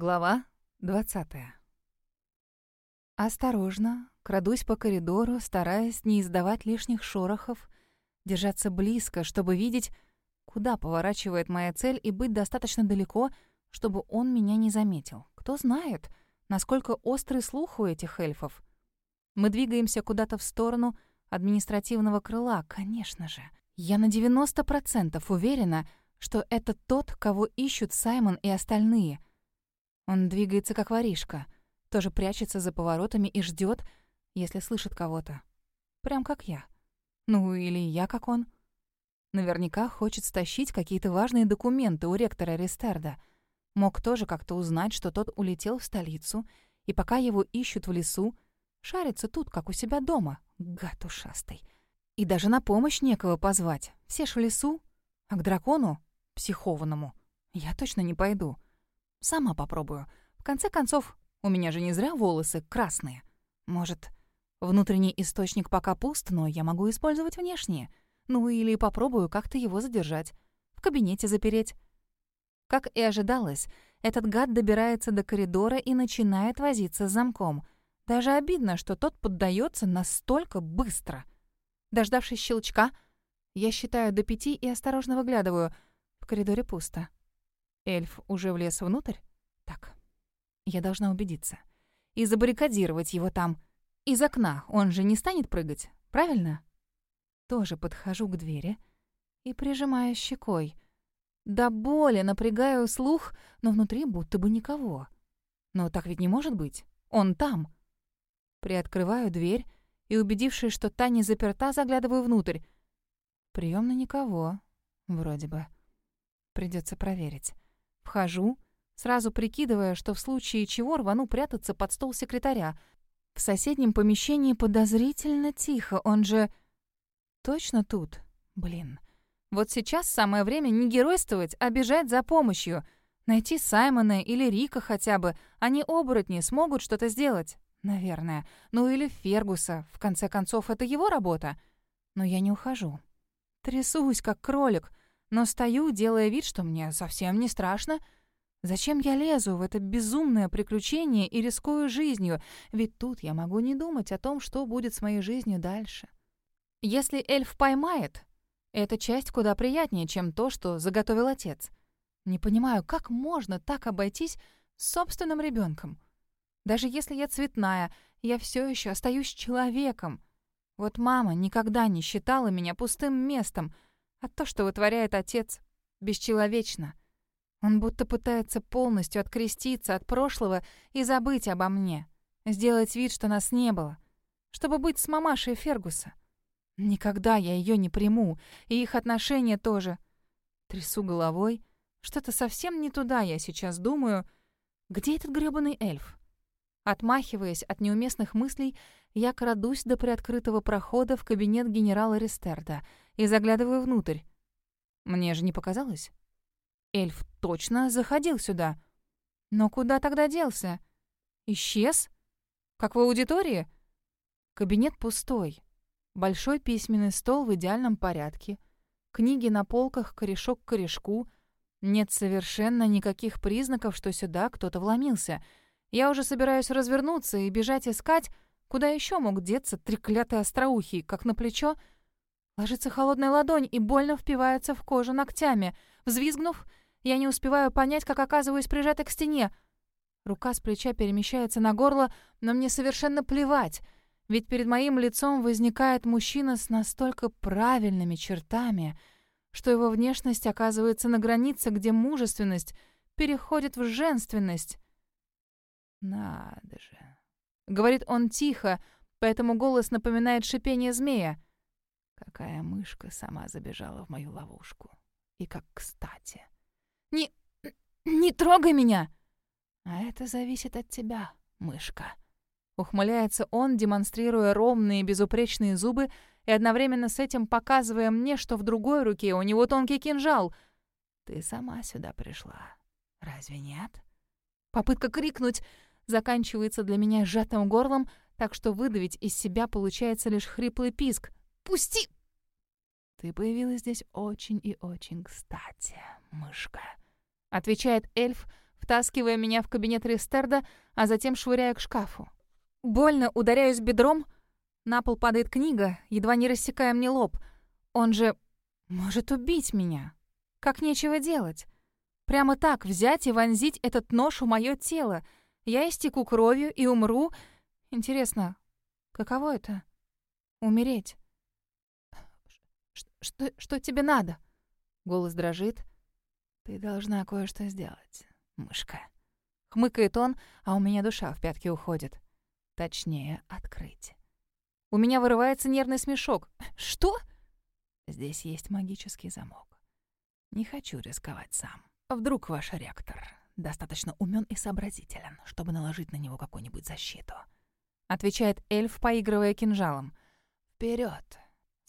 Глава 20. Осторожно, крадусь по коридору, стараясь не издавать лишних шорохов, держаться близко, чтобы видеть, куда поворачивает моя цель, и быть достаточно далеко, чтобы он меня не заметил. Кто знает, насколько острый слух у этих эльфов. Мы двигаемся куда-то в сторону административного крыла, конечно же. Я на 90% уверена, что это тот, кого ищут Саймон и остальные — он двигается как воришка, тоже прячется за поворотами и ждет, если слышит кого-то. Прям как я. Ну, или я как он. Наверняка хочет стащить какие-то важные документы у ректора Рестерда. Мог тоже как-то узнать, что тот улетел в столицу, и пока его ищут в лесу, шарится тут, как у себя дома, гад ушастый. И даже на помощь некого позвать. Все ж в лесу, а к дракону, психованному, я точно не пойду. Сама попробую. В конце концов, у меня же не зря волосы красные. Может, внутренний источник пока пуст, но я могу использовать внешние. Ну или попробую как-то его задержать. В кабинете запереть. Как и ожидалось, этот гад добирается до коридора и начинает возиться с замком. Даже обидно, что тот поддается настолько быстро. Дождавшись щелчка, я считаю до пяти и осторожно выглядываю. В коридоре пусто. Эльф уже влез внутрь? Так, я должна убедиться. И забаррикадировать его там. Из окна он же не станет прыгать, правильно? Тоже подхожу к двери и прижимаю щекой. До боли напрягаю слух, но внутри будто бы никого. Но так ведь не может быть. Он там. Приоткрываю дверь и, убедившись, что та не заперта, заглядываю внутрь. Приемно никого, вроде бы. Придется проверить. Вхожу, сразу прикидывая, что в случае чего рвану прятаться под стол секретаря. В соседнем помещении подозрительно тихо, он же... Точно тут? Блин. Вот сейчас самое время не геройствовать, а бежать за помощью. Найти Саймона или Рика хотя бы. Они оборотни смогут что-то сделать. Наверное. Ну или Фергуса. В конце концов, это его работа. Но я не ухожу. Трясусь, как кролик но стою, делая вид, что мне совсем не страшно. Зачем я лезу в это безумное приключение и рискую жизнью? Ведь тут я могу не думать о том, что будет с моей жизнью дальше. Если эльф поймает, эта часть куда приятнее, чем то, что заготовил отец. Не понимаю, как можно так обойтись с собственным ребенком. Даже если я цветная, я все еще остаюсь человеком. Вот мама никогда не считала меня пустым местом — а то, что вытворяет отец, бесчеловечно. Он будто пытается полностью откреститься от прошлого и забыть обо мне. Сделать вид, что нас не было. Чтобы быть с мамашей Фергуса. Никогда я ее не приму, и их отношения тоже. Трясу головой. Что-то совсем не туда я сейчас думаю. Где этот грёбаный эльф? Отмахиваясь от неуместных мыслей, я крадусь до приоткрытого прохода в кабинет генерала Рестерда — и заглядываю внутрь. Мне же не показалось. Эльф точно заходил сюда. Но куда тогда делся? Исчез? Как в аудитории? Кабинет пустой. Большой письменный стол в идеальном порядке. Книги на полках, корешок к корешку. Нет совершенно никаких признаков, что сюда кто-то вломился. Я уже собираюсь развернуться и бежать искать, куда еще мог деться треклятый остроухий, как на плечо — Ложится холодная ладонь и больно впивается в кожу ногтями. Взвизгнув, я не успеваю понять, как оказываюсь прижатой к стене. Рука с плеча перемещается на горло, но мне совершенно плевать, ведь перед моим лицом возникает мужчина с настолько правильными чертами, что его внешность оказывается на границе, где мужественность переходит в женственность. «Надо же», — говорит он тихо, поэтому голос напоминает шипение змея. Какая мышка сама забежала в мою ловушку. И как кстати. «Не... не трогай меня!» «А это зависит от тебя, мышка». Ухмыляется он, демонстрируя ровные безупречные зубы и одновременно с этим показывая мне, что в другой руке у него тонкий кинжал. «Ты сама сюда пришла. Разве нет?» Попытка крикнуть заканчивается для меня сжатым горлом, так что выдавить из себя получается лишь хриплый писк. Пусти!» «Ты появилась здесь очень и очень кстати, мышка», — отвечает эльф, втаскивая меня в кабинет Ристерда, а затем швыряя к шкафу. Больно ударяюсь бедром, на пол падает книга, едва не рассекая мне лоб. Он же может убить меня. Как нечего делать. Прямо так взять и вонзить этот нож в мое тело. Я истеку кровью и умру. Интересно, каково это? Умереть. Что, что тебе надо? Голос дрожит. Ты должна кое-что сделать, мышка. Хмыкает он, а у меня душа в пятки уходит. Точнее, открыть. У меня вырывается нервный смешок. Что? Здесь есть магический замок. Не хочу рисковать сам. Вдруг ваш ректор достаточно умен и сообразителен, чтобы наложить на него какую-нибудь защиту. Отвечает эльф, поигрывая кинжалом. Вперед!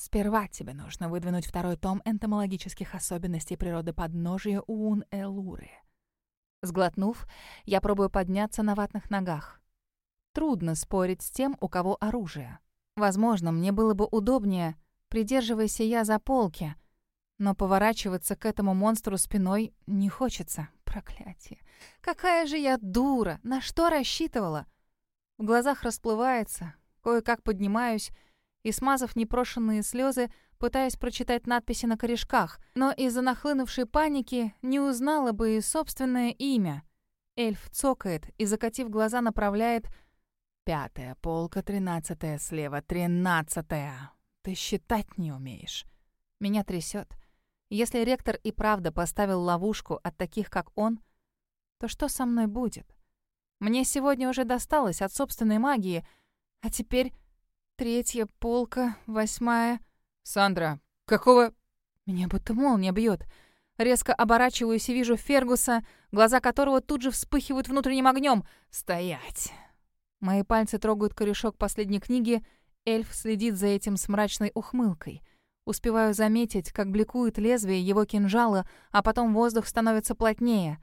Сперва тебе нужно выдвинуть второй том энтомологических особенностей природы подножия Уун-Элуры. Сглотнув, я пробую подняться на ватных ногах. Трудно спорить с тем, у кого оружие. Возможно, мне было бы удобнее, придерживаясь я за полки, но поворачиваться к этому монстру спиной не хочется. Проклятие. Какая же я дура! На что рассчитывала? В глазах расплывается, кое-как поднимаюсь и, смазав непрошенные слезы, пытаясь прочитать надписи на корешках, но из-за нахлынувшей паники не узнала бы и собственное имя. Эльф цокает и, закатив глаза, направляет «Пятая полка, тринадцатая слева, тринадцатая. Ты считать не умеешь». Меня трясет. Если ректор и правда поставил ловушку от таких, как он, то что со мной будет? Мне сегодня уже досталось от собственной магии, а теперь Третья полка, восьмая... Сандра, какого... Меня будто молния бьет. Резко оборачиваюсь и вижу Фергуса, глаза которого тут же вспыхивают внутренним огнем. «Стоять!» Мои пальцы трогают корешок последней книги. Эльф следит за этим с мрачной ухмылкой. Успеваю заметить, как бликует лезвие его кинжала, а потом воздух становится плотнее.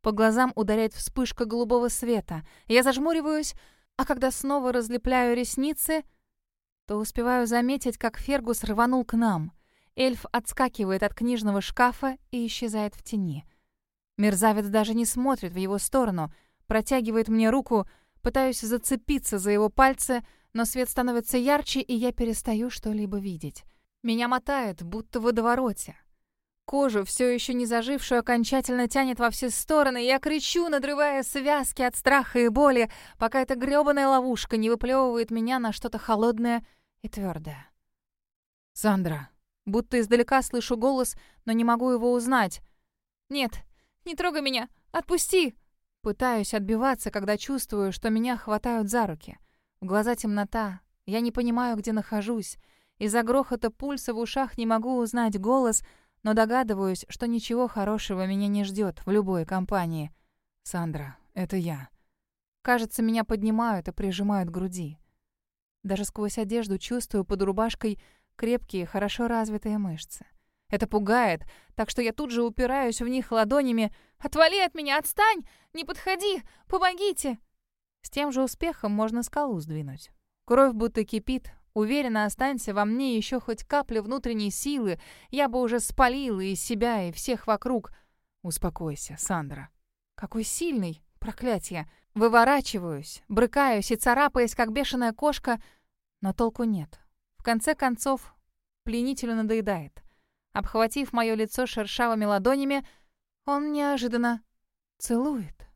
По глазам ударяет вспышка голубого света. Я зажмуриваюсь, а когда снова разлепляю ресницы — то успеваю заметить, как Фергус рванул к нам. Эльф отскакивает от книжного шкафа и исчезает в тени. Мерзавец даже не смотрит в его сторону, протягивает мне руку, пытаюсь зацепиться за его пальцы, но свет становится ярче, и я перестаю что-либо видеть. Меня мотает, будто в водовороте. Кожу, все еще не зажившую, окончательно тянет во все стороны, я кричу, надрывая связки от страха и боли, пока эта грёбаная ловушка не выплевывает меня на что-то холодное и твердая. «Сандра!» Будто издалека слышу голос, но не могу его узнать. «Нет, не трогай меня! Отпусти!» Пытаюсь отбиваться, когда чувствую, что меня хватают за руки. В глаза темнота. Я не понимаю, где нахожусь. Из-за грохота пульса в ушах не могу узнать голос, но догадываюсь, что ничего хорошего меня не ждет в любой компании. «Сандра, это я». Кажется, меня поднимают и прижимают к груди. Даже сквозь одежду чувствую под рубашкой крепкие, хорошо развитые мышцы. Это пугает, так что я тут же упираюсь в них ладонями. «Отвали от меня! Отстань! Не подходи! Помогите!» С тем же успехом можно скалу сдвинуть. Кровь будто кипит. Уверенно останься во мне еще хоть капля внутренней силы, я бы уже спалила и себя, и всех вокруг. Успокойся, Сандра. Какой сильный! Проклятие! Выворачиваюсь, брыкаюсь и царапаясь, как бешеная кошка, но толку нет. В конце концов, пленителю надоедает. Обхватив мое лицо шершавыми ладонями, он неожиданно целует.